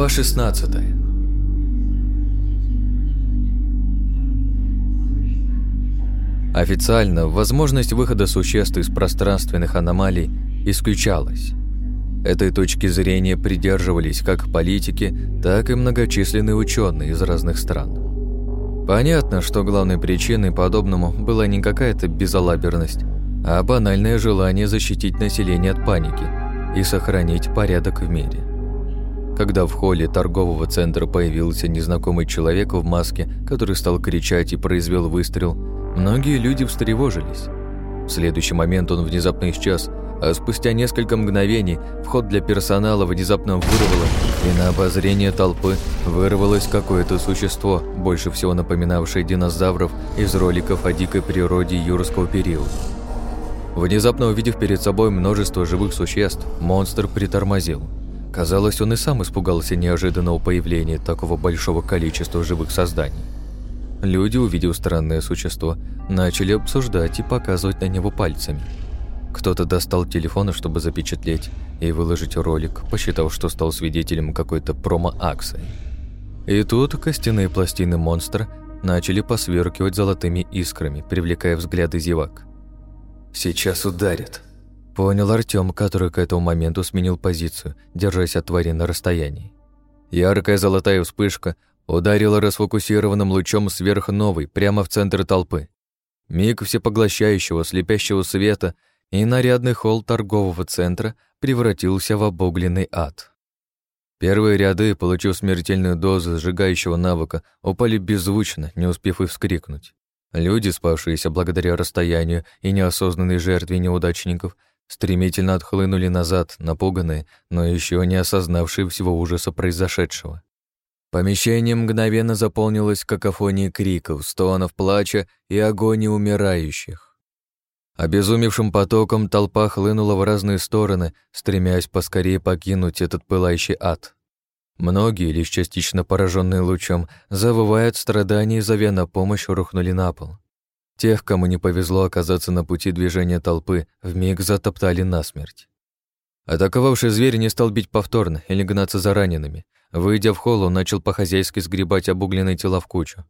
Глава 16 Официально возможность выхода существ из пространственных аномалий исключалась. Этой точки зрения придерживались как политики, так и многочисленные ученые из разных стран. Понятно, что главной причиной подобному была не какая-то безалаберность, а банальное желание защитить население от паники и сохранить порядок в мире. Когда в холле торгового центра появился незнакомый человек в маске, который стал кричать и произвел выстрел, многие люди встревожились. В следующий момент он внезапно исчез, а спустя несколько мгновений вход для персонала внезапно вырвало, и на обозрение толпы вырвалось какое-то существо, больше всего напоминавшее динозавров из роликов о дикой природе юрского периода. Внезапно увидев перед собой множество живых существ, монстр притормозил. Казалось, он и сам испугался неожиданного появления такого большого количества живых созданий. Люди, увидев странное существо, начали обсуждать и показывать на него пальцами – кто-то достал телефон, чтобы запечатлеть и выложить ролик, посчитав, что стал свидетелем какой-то промо-акции. И тут костяные пластины монстра начали посверкивать золотыми искрами, привлекая взгляды зевак. «Сейчас ударят», — понял Артём, который к этому моменту сменил позицию, держась от твари на расстоянии. Яркая золотая вспышка ударила расфокусированным лучом сверхновой прямо в центр толпы. Миг всепоглощающего слепящего света — и нарядный холл торгового центра превратился в обугленный ад. Первые ряды, получив смертельную дозу сжигающего навыка, упали беззвучно, не успев и вскрикнуть. Люди, спавшиеся благодаря расстоянию и неосознанной жертве неудачников, стремительно отхлынули назад, напуганные, но еще не осознавшие всего ужаса произошедшего. Помещение мгновенно заполнилось какофонией криков, стонов плача и агонии умирающих. Обезумевшим потоком толпа хлынула в разные стороны, стремясь поскорее покинуть этот пылающий ад. Многие, лишь частично пораженные лучом, завывая от страданий зовя на помощь, рухнули на пол. Тех, кому не повезло оказаться на пути движения толпы, вмиг затоптали насмерть. Атаковавший зверь не стал бить повторно или гнаться за ранеными. Выйдя в холл, он начал по-хозяйски сгребать обугленные тела в кучу.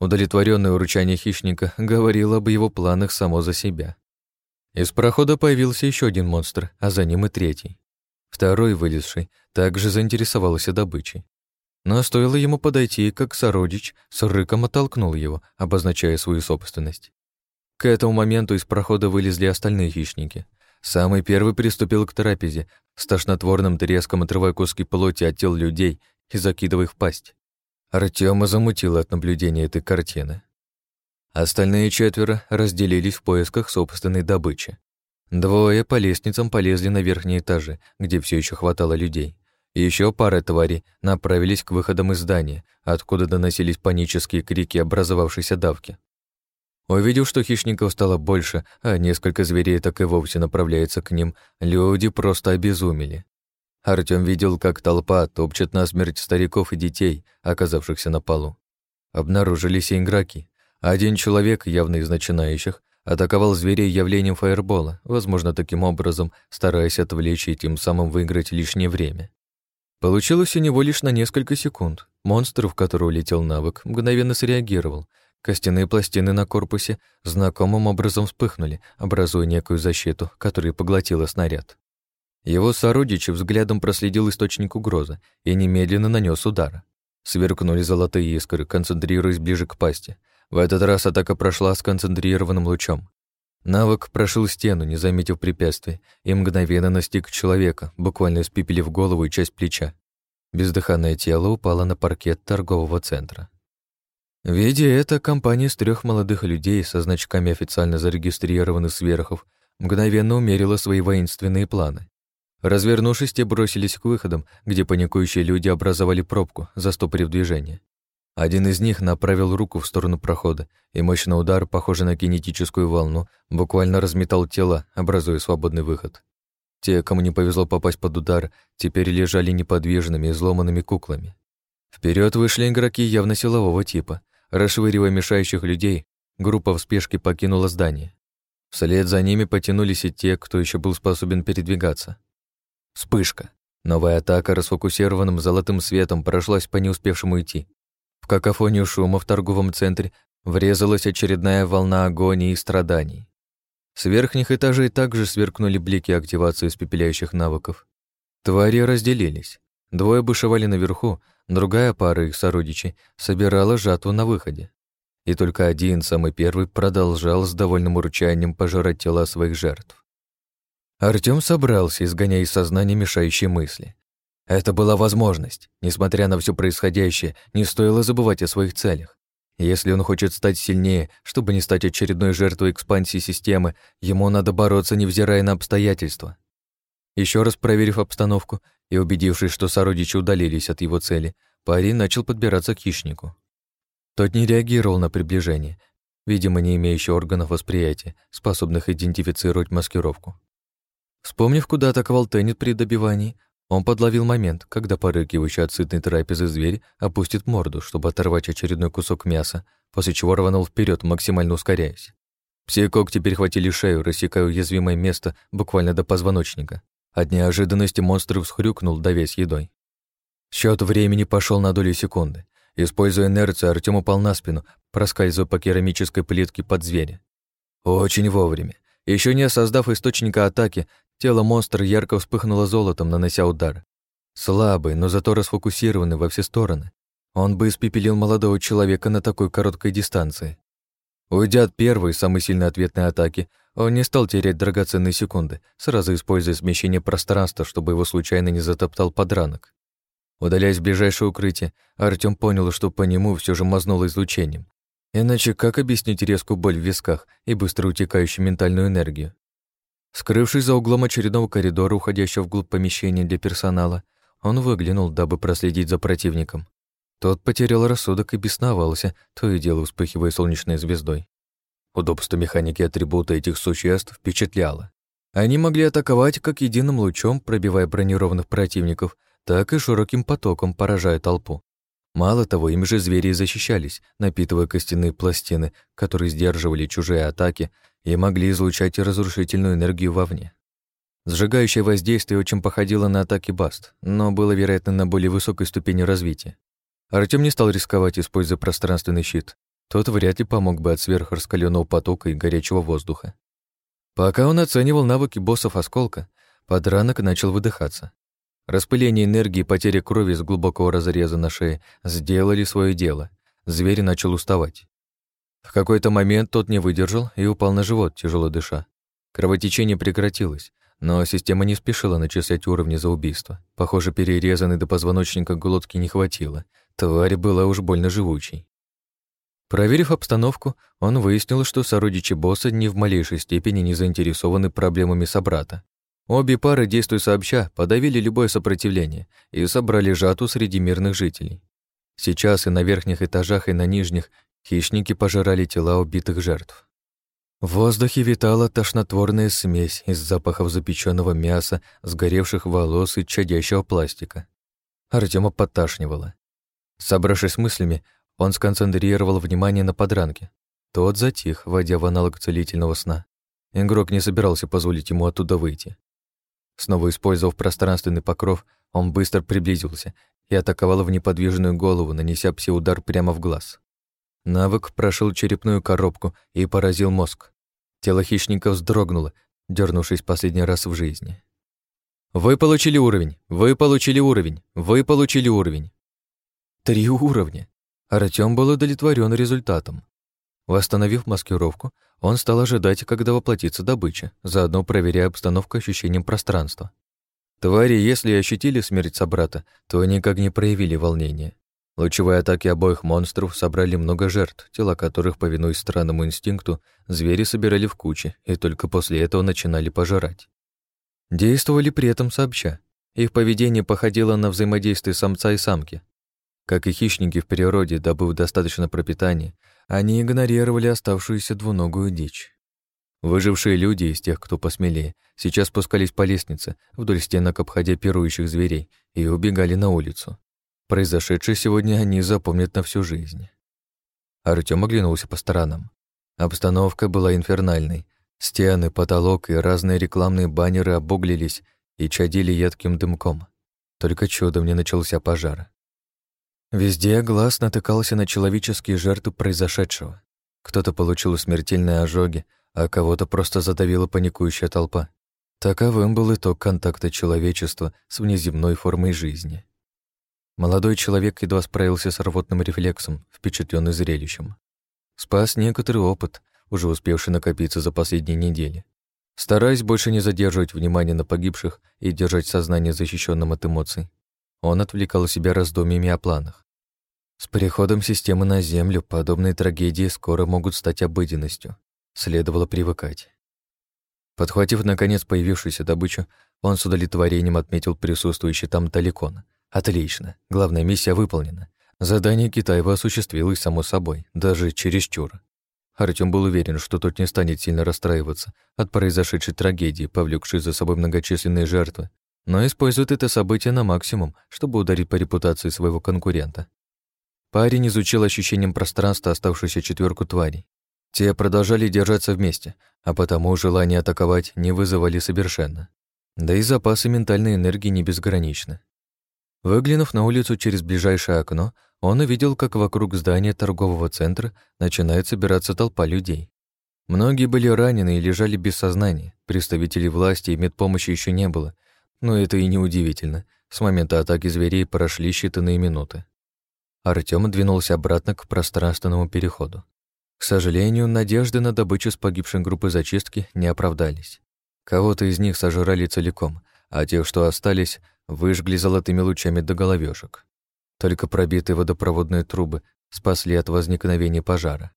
Удовлетворенное уручание хищника говорило об его планах само за себя. Из прохода появился еще один монстр, а за ним и третий. Второй, вылезший, также заинтересовался добычей. Но стоило ему подойти, как сородич с рыком оттолкнул его, обозначая свою собственность. К этому моменту из прохода вылезли остальные хищники. Самый первый приступил к трапезе, с тошнотворным треском отрывая куски плоти от тел людей и закидывая их в пасть. Артема замутило от наблюдения этой картины. Остальные четверо разделились в поисках собственной добычи. Двое по лестницам полезли на верхние этажи, где все еще хватало людей. Еще пара тварей направились к выходам из здания, откуда доносились панические крики образовавшейся давки. Увидев, что хищников стало больше, а несколько зверей так и вовсе направляется к ним, люди просто обезумели. Артём видел, как толпа топчет насмерть стариков и детей, оказавшихся на полу. Обнаружились и игроки, один человек, явно из начинающих, атаковал зверей явлением фаербола, возможно, таким образом стараясь отвлечь и тем самым выиграть лишнее время. Получилось у него лишь на несколько секунд. Монстр, в который улетел навык, мгновенно среагировал. Костяные пластины на корпусе знакомым образом вспыхнули, образуя некую защиту, которая поглотила снаряд. Его сородич взглядом проследил источник угрозы и немедленно нанес удар. Сверкнули золотые искры, концентрируясь ближе к пасти — в этот раз атака прошла с концентрированным лучом. Навык прошил стену, не заметив препятствий, и мгновенно настиг человека, буквально испепелив голову и часть плеча. Бездыханное тело упало на паркет торгового центра. Видя это, компания из трех молодых людей со значками официально зарегистрированных сверхов мгновенно умерила свои воинственные планы. Развернувшись, те бросились к выходам, где паникующие люди образовали пробку, застопорив движение. Один из них направил руку в сторону прохода, и мощный удар, похожий на кинетическую волну, буквально разметал тело, образуя свободный выход. Те, кому не повезло попасть под удар, теперь лежали неподвижными и изломанными куклами. Вперед вышли игроки явно силового типа. Расшвыривая мешающих людей, группа в спешке покинула здание. Вслед за ними потянулись и те, кто еще был способен передвигаться. Вспышка. Новая атака расфокусированным золотым светом прошлась по неуспевшему идти. Какофонию шума в торговом центре врезалась очередная волна агонии и страданий. С верхних этажей также сверкнули блики активации испепеляющих навыков. Твари разделились. Двое бушевали наверху, другая пара их сородичей собирала жатву на выходе. И только один, самый первый, продолжал с довольным урчанием пожирать тела своих жертв. Артём собрался, изгоняя из сознания мешающие мысли. Это была возможность. Несмотря на все происходящее, не стоило забывать о своих целях. Если он хочет стать сильнее, чтобы не стать очередной жертвой экспансии системы, ему надо бороться, невзирая на обстоятельства. Еще раз проверив обстановку и убедившись, что сородичи удалились от его цели, парень начал подбираться к хищнику. Тот не реагировал на приближение, видимо, не имеющий органов восприятия, способных идентифицировать маскировку. Вспомнив, куда атаковал Теннет при добивании, он подловил момент, когда порыкивающий от сытной трапезы зверь опустит морду, чтобы оторвать очередной кусок мяса, после чего рванул вперед, максимально ускоряясь. Все когти перехватили шею, рассекая уязвимое место буквально до позвоночника. От неожиданности монстр всхрюкнул, давясь едой. Счет времени пошел на долю секунды. Используя инерцию, Артем упал на спину, проскальзывая по керамической плитке под зверя. Очень вовремя. Еще не создав источника атаки, Тело монстра ярко вспыхнуло золотом, нанося удар. Слабый, но зато расфокусированный во все стороны. Он бы испепелил молодого человека на такой короткой дистанции. Уйдя от первой, самой сильной ответной атаки, он не стал терять драгоценные секунды, сразу используя смещение пространства, чтобы его случайно не затоптал подранок. Удаляясь в ближайшее укрытие, Артём понял, что по нему все же мазнуло излучением. Иначе как объяснить резкую боль в висках и быстро утекающую ментальную энергию? Скрывшись за углом очередного коридора, уходящего вглубь помещения для персонала, он выглянул, дабы проследить за противником. Тот потерял рассудок и бесновался, то и дело вспыхивая солнечной звездой. Удобство механики атрибута этих существ впечатляло. Они могли атаковать как единым лучом, пробивая бронированных противников, так и широким потоком, поражая толпу. Мало того, им же звери защищались, напитывая костяные пластины, которые сдерживали чужие атаки и могли излучать разрушительную энергию вовне. Сжигающее воздействие очень походило на атаки Баст, но было, вероятно, на более высокой ступени развития. Артём не стал рисковать, используя пространственный щит. Тот вряд ли помог бы от сверхраскалённого потока и горячего воздуха. Пока он оценивал навыки боссов осколка, подранок начал выдыхаться. Распыление энергии и потеря крови из глубокого разреза на шее сделали свое дело. Зверь начал уставать. В какой-то момент тот не выдержал и упал на живот, тяжело дыша. Кровотечение прекратилось, но система не спешила начислять уровни за убийство. Похоже, перерезанной до позвоночника глотки не хватило. Тварь была уж больно живучей. Проверив обстановку, он выяснил, что сородичи босса ни в малейшей степени не заинтересованы проблемами собрата. Обе пары, действуя сообща, подавили любое сопротивление и собрали жату среди мирных жителей. Сейчас и на верхних этажах, и на нижних Хищники пожирали тела убитых жертв. В воздухе витала тошнотворная смесь из запахов запеченного мяса, сгоревших волос и чадящего пластика. Артема подташнивало. Собравшись с мыслями, он сконцентрировал внимание на подранке. Тот затих, войдя в аналог целительного сна. Игрок не собирался позволить ему оттуда выйти. Снова использовав пространственный покров, он быстро приблизился и атаковал в неподвижную голову, нанеся пси-удар прямо в глаз. Навык прошил черепную коробку и поразил мозг. Тело хищника вздрогнуло, дернувшись последний раз в жизни. «Вы получили уровень! Вы получили уровень! Вы получили уровень!» Три уровня. Артём был удовлетворен результатом. Восстановив маскировку, он стал ожидать, когда воплотится добыча, заодно проверяя обстановку ощущением пространства. Твари, если ощутили смерть собрата, то никак не проявили волнения. Лучевые атаки обоих монстров собрали много жертв, тела которых, повинуясь странному инстинкту, звери собирали в кучи и только после этого начинали пожирать. Действовали при этом сообща. Их поведение походило на взаимодействие самца и самки. Как и хищники в природе, добыв достаточно пропитания, они игнорировали оставшуюся двуногую дичь. Выжившие люди из тех, кто посмелее, сейчас спускались по лестнице, вдоль стенок обходя пирующих зверей, и убегали на улицу. Произошедшее сегодня они запомнят на всю жизнь. Артём оглянулся по сторонам. Обстановка была инфернальной. Стены, потолок и разные рекламные баннеры обуглились и чадили едким дымком. Только чудом не начался пожар. Везде глаз натыкался на человеческие жертвы произошедшего. Кто-то получил смертельные ожоги, а кого-то просто задавила паникующая толпа. Таковым был итог контакта человечества с внеземной формой жизни. Молодой человек едва справился с рвотным рефлексом, впечатленный зрелищем. Спас некоторый опыт, уже успевший накопиться за последние недели. Стараясь больше не задерживать внимание на погибших и держать сознание защищенным от эмоций, он отвлекал себя раздумьями о планах. С переходом системы на Землю подобные трагедии скоро могут стать обыденностью. Следовало привыкать. Подхватив, наконец, появившуюся добычу, он с удовлетворением отметил присутствующий там таликон. Отлично. Главная миссия выполнена. Задание Китаева осуществилось само собой, даже чересчур. Артём был уверен, что тот не станет сильно расстраиваться от произошедшей трагедии, повлекшей за собой многочисленные жертвы, но использует это событие на максимум, чтобы ударить по репутации своего конкурента. Парень изучил ощущением пространства оставшуюся четверку тварей. Те продолжали держаться вместе, а потому желание атаковать не вызывали совершенно. Да и запасы ментальной энергии не безграничны. Выглянув на улицу через ближайшее окно, он увидел, как вокруг здания торгового центра начинает собираться толпа людей. Многие были ранены и лежали без сознания, представителей власти и медпомощи еще не было, но это и не удивительно. С момента атаки зверей прошли считанные минуты. Артём двинулся обратно к пространственному переходу. К сожалению, надежды на добычу с погибшей группы зачистки не оправдались. Кого-то из них сожрали целиком, а тех, что остались, выжгли золотыми лучами до головешек. Только пробитые водопроводные трубы спасли от возникновения пожара.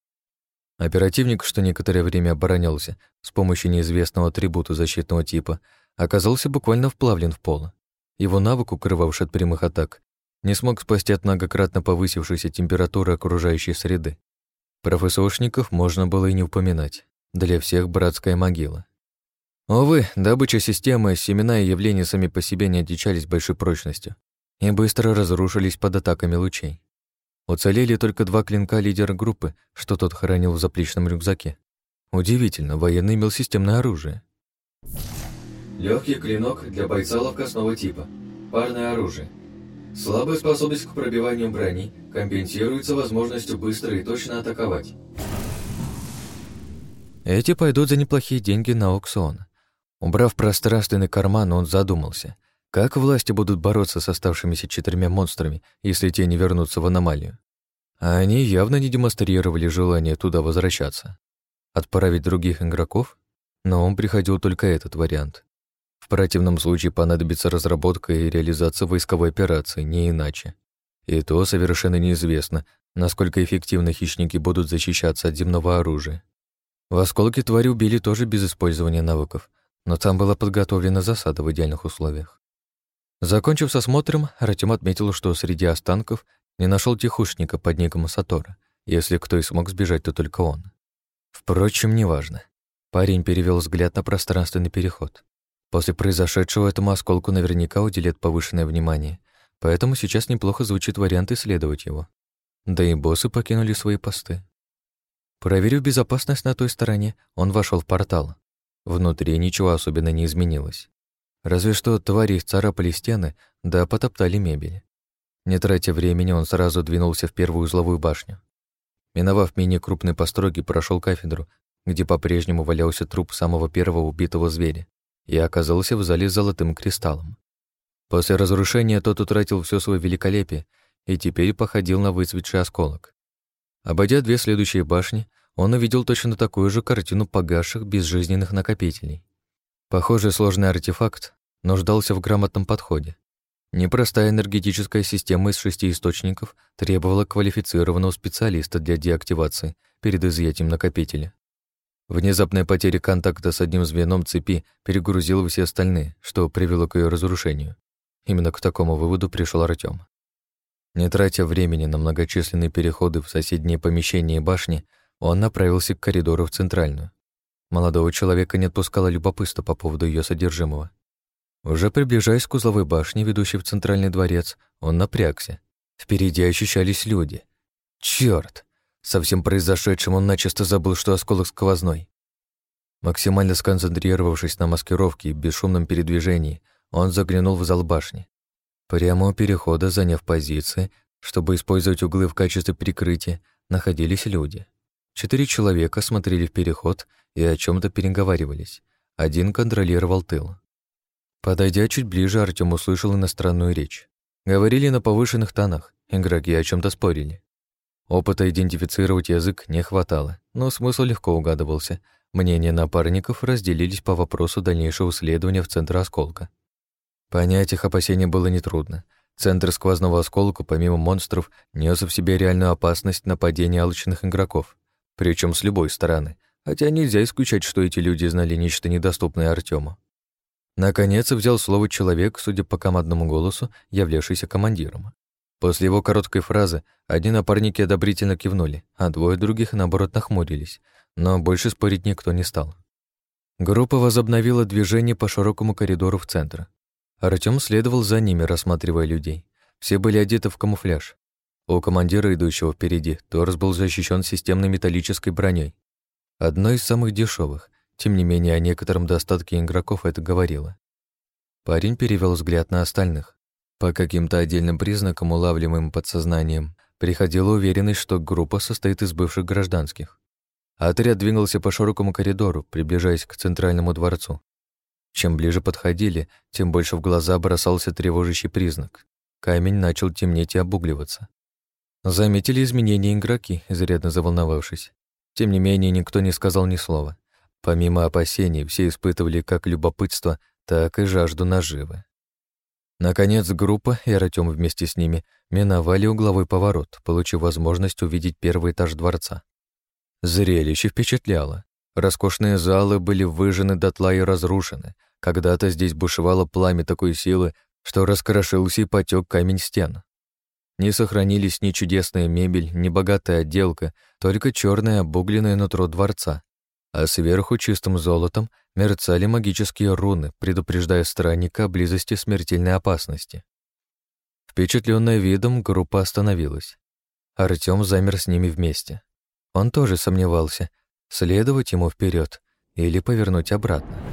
Оперативник, что некоторое время оборонялся с помощью неизвестного атрибута защитного типа, оказался буквально вплавлен в пол. Его навык, укрывавший от прямых атак, не смог спасти от многократно повысившейся температуры окружающей среды. Про ФСОшников можно было и не упоминать. Для всех братская могила. Увы, добыча системы, семена и явления сами по себе не отличались большой прочностью и быстро разрушились под атаками лучей. Уцелели только два клинка лидера группы, что тот хранил в заплечном рюкзаке. Удивительно, военный имел системное оружие. Легкий клинок для бойца ловкостного типа. Парное оружие. Слабая способность к пробиванию брони компенсируется возможностью быстро и точно атаковать. Эти пойдут за неплохие деньги на аукцион. Убрав пространственный карман, он задумался. Как власти будут бороться с оставшимися четырьмя монстрами, если те не вернутся в аномалию? А они явно не демонстрировали желание туда возвращаться. Отправить других игроков? Но он приходил только этот вариант. В противном случае понадобится разработка и реализация войсковой операции, не иначе. И то совершенно неизвестно, насколько эффективно хищники будут защищаться от земного оружия. В осколке твари убили тоже без использования навыков, но там была подготовлена засада в идеальных условиях. Закончив с осмотром, Артем отметил, что среди останков не нашел тихушника под ником Сатора. Если кто и смог сбежать, то только он. Впрочем, неважно. Парень перевел взгляд на пространственный переход. После произошедшего этому осколку наверняка уделят повышенное внимание, поэтому сейчас неплохо звучит вариант исследовать его. Да и боссы покинули свои посты. Проверив безопасность на той стороне, он вошел в портал. Внутри ничего особенно не изменилось. Разве что твари царапали стены, да потоптали мебель. Не тратя времени, он сразу двинулся в первую узловую башню. Миновав менее крупные постройки, прошел кафедру, где по-прежнему валялся труп самого первого убитого зверя, и оказался в зале с золотым кристаллом. После разрушения тот утратил все свое великолепие и теперь походил на выцветший осколок. Обойдя две следующие башни, он увидел точно такую же картину погасших безжизненных накопителей. Похоже, сложный артефакт нуждался в грамотном подходе. Непростая энергетическая система из шести источников требовала квалифицированного специалиста для деактивации перед изъятием накопителя. Внезапная потеря контакта с одним звеном цепи перегрузила все остальные, что привело к ее разрушению. Именно к такому выводу пришел Артём. Не тратя времени на многочисленные переходы в соседние помещения и башни, он направился к коридору в центральную. Молодого человека не отпускало любопытство по поводу ее содержимого. Уже приближаясь к узловой башне, ведущей в центральный дворец, он напрягся. Впереди ощущались люди. Черт! Со всем произошедшим он начисто забыл, что осколок сквозной. Максимально сконцентрировавшись на маскировке и бесшумном передвижении, он заглянул в зал башни. Прямо у перехода, заняв позиции, чтобы использовать углы в качестве прикрытия, находились люди. Четыре человека смотрели в переход и о чем то переговаривались. Один контролировал тыл. Подойдя чуть ближе, Артём услышал иностранную речь. Говорили на повышенных тонах, игроки о чем то спорили. Опыта идентифицировать язык не хватало, но смысл легко угадывался. Мнения напарников разделились по вопросу дальнейшего следования в центр осколка. Понять их опасения было нетрудно. Центр сквозного осколка, помимо монстров, нес в себе реальную опасность нападения алчных игроков, причем с любой стороны, хотя нельзя исключать, что эти люди знали нечто недоступное Артему. Наконец взял слово человек, судя по командному голосу, являвшийся командиром. После его короткой фразы одни напарники одобрительно кивнули, а двое других, наоборот, нахмурились, но больше спорить никто не стал. Группа возобновила движение по широкому коридору в центр. Артём следовал за ними, рассматривая людей. Все были одеты в камуфляж. У командира, идущего впереди, торс был защищен системной металлической броней. Одной из самых дешевых. Тем не менее, о некотором достатке игроков это говорило. Парень перевел взгляд на остальных. По каким-то отдельным признакам, улавливаемым подсознанием, приходила уверенность, что группа состоит из бывших гражданских. Отряд двигался по широкому коридору, приближаясь к центральному дворцу. Чем ближе подходили, тем больше в глаза бросался тревожащий признак. Камень начал темнеть и обугливаться. Заметили изменения игроки, изрядно заволновавшись. Тем не менее, никто не сказал ни слова. Помимо опасений, все испытывали как любопытство, так и жажду наживы. Наконец, группа и Артём вместе с ними миновали угловой поворот, получив возможность увидеть первый этаж дворца. Зрелище впечатляло. Роскошные залы были выжжены дотла и разрушены. Когда-то здесь бушевало пламя такой силы, что раскрошился и потек камень стен. Не сохранились ни чудесная мебель, ни богатая отделка, только черное обугленное нутро дворца. А сверху чистым золотом мерцали магические руны, предупреждая странника о близости смертельной опасности. Впечатленная видом, группа остановилась. Артём замер с ними вместе. Он тоже сомневался, следовать ему вперед или повернуть обратно.